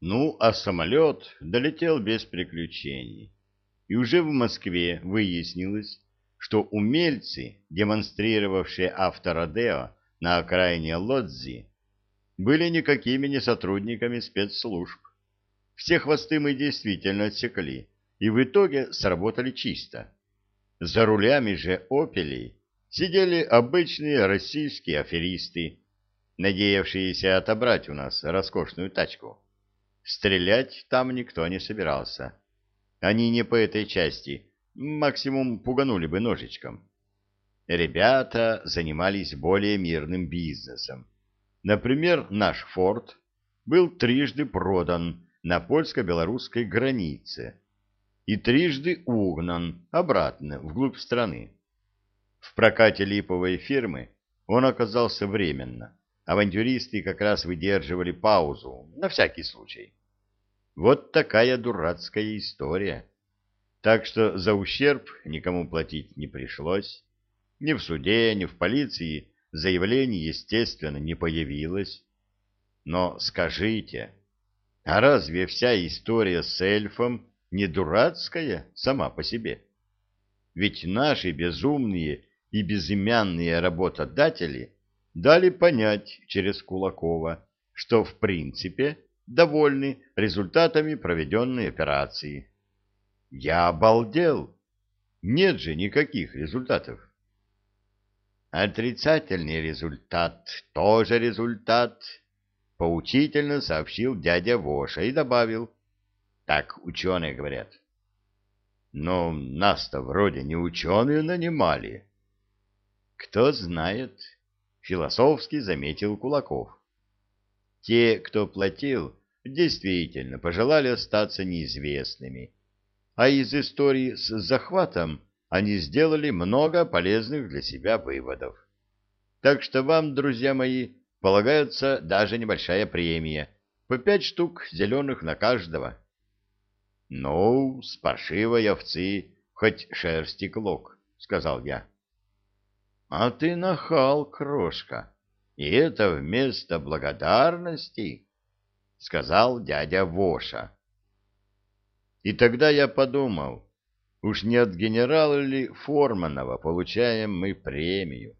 Ну, а самолет долетел без приключений. И уже в Москве выяснилось, что умельцы, демонстрировавшие авторадео на окраине Лодзи, были никакими не сотрудниками спецслужб. Все хвосты мы действительно отсекли, и в итоге сработали чисто. За рулями же «Опелей» сидели обычные российские аферисты, надеявшиеся отобрать у нас роскошную тачку. Стрелять там никто не собирался. Они не по этой части, максимум пуганули бы ножичком. Ребята занимались более мирным бизнесом. Например, наш «Форд» был трижды продан на польско-белорусской границе и трижды угнан обратно вглубь страны. В прокате липовой фирмы он оказался временно. Авантюристы как раз выдерживали паузу, на всякий случай. Вот такая дурацкая история. Так что за ущерб никому платить не пришлось. Ни в суде, ни в полиции заявлений, естественно, не появилось. Но скажите, а разве вся история с эльфом не дурацкая сама по себе? Ведь наши безумные и безымянные работодатели дали понять через Кулакова, что в принципе довольны результатами проведенной операции. Я обалдел. Нет же никаких результатов. Отрицательный результат тоже результат, поучительно сообщил дядя Воша и добавил. Так ученые говорят. Но нас-то вроде не ученые нанимали. Кто знает, философски заметил Кулаков. Те, кто платил, действительно пожелали остаться неизвестными, а из истории с захватом они сделали много полезных для себя выводов. Так что вам, друзья мои, полагается даже небольшая премия, по пять штук зеленых на каждого. — Ну, с паршивой овцы хоть шерсти клок, — сказал я. — А ты нахал, крошка, и это вместо благодарности, — сказал дядя Воша. И тогда я подумал, уж не от генерала ли Форманова получаем мы премию.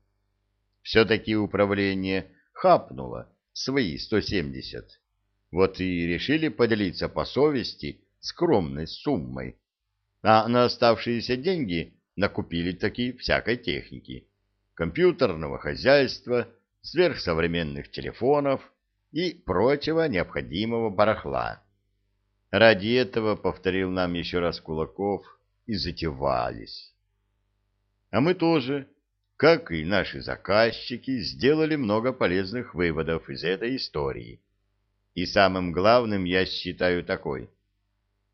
Все-таки управление хапнуло свои 170. Вот и решили поделиться по совести скромной суммой. А на оставшиеся деньги накупили такие всякой техники. Компьютерного хозяйства, сверхсовременных телефонов и прочего необходимого барахла. Ради этого, повторил нам еще раз Кулаков, и затевались. А мы тоже, как и наши заказчики, сделали много полезных выводов из этой истории. И самым главным я считаю такой.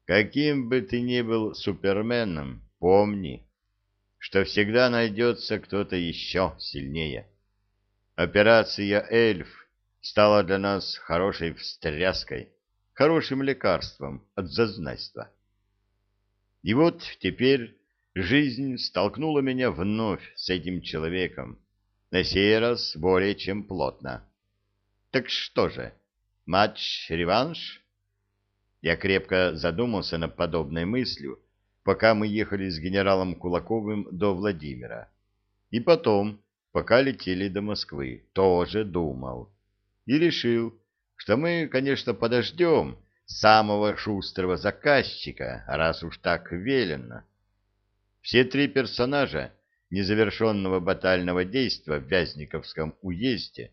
Каким бы ты ни был суперменом, помни, что всегда найдется кто-то еще сильнее. Операция «Эльф» стала для нас хорошей встряской хорошим лекарством от зазнайства. И вот теперь жизнь столкнула меня вновь с этим человеком, на сей раз более чем плотно. Так что же, матч-реванш? Я крепко задумался над подобной мыслью, пока мы ехали с генералом Кулаковым до Владимира. И потом, пока летели до Москвы, тоже думал. И решил, что мы, конечно, подождем самого шустрого заказчика, раз уж так велено. Все три персонажа незавершенного батального действа в Вязниковском уезде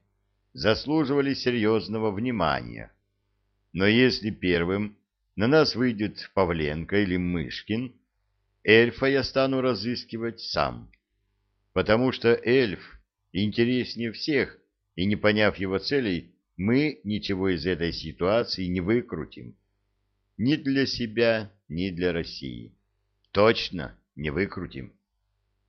заслуживали серьезного внимания. Но если первым на нас выйдет Павленко или Мышкин, эльфа я стану разыскивать сам, потому что эльф интереснее всех, и, не поняв его целей, мы ничего из этой ситуации не выкрутим. Ни для себя, ни для России. Точно не выкрутим.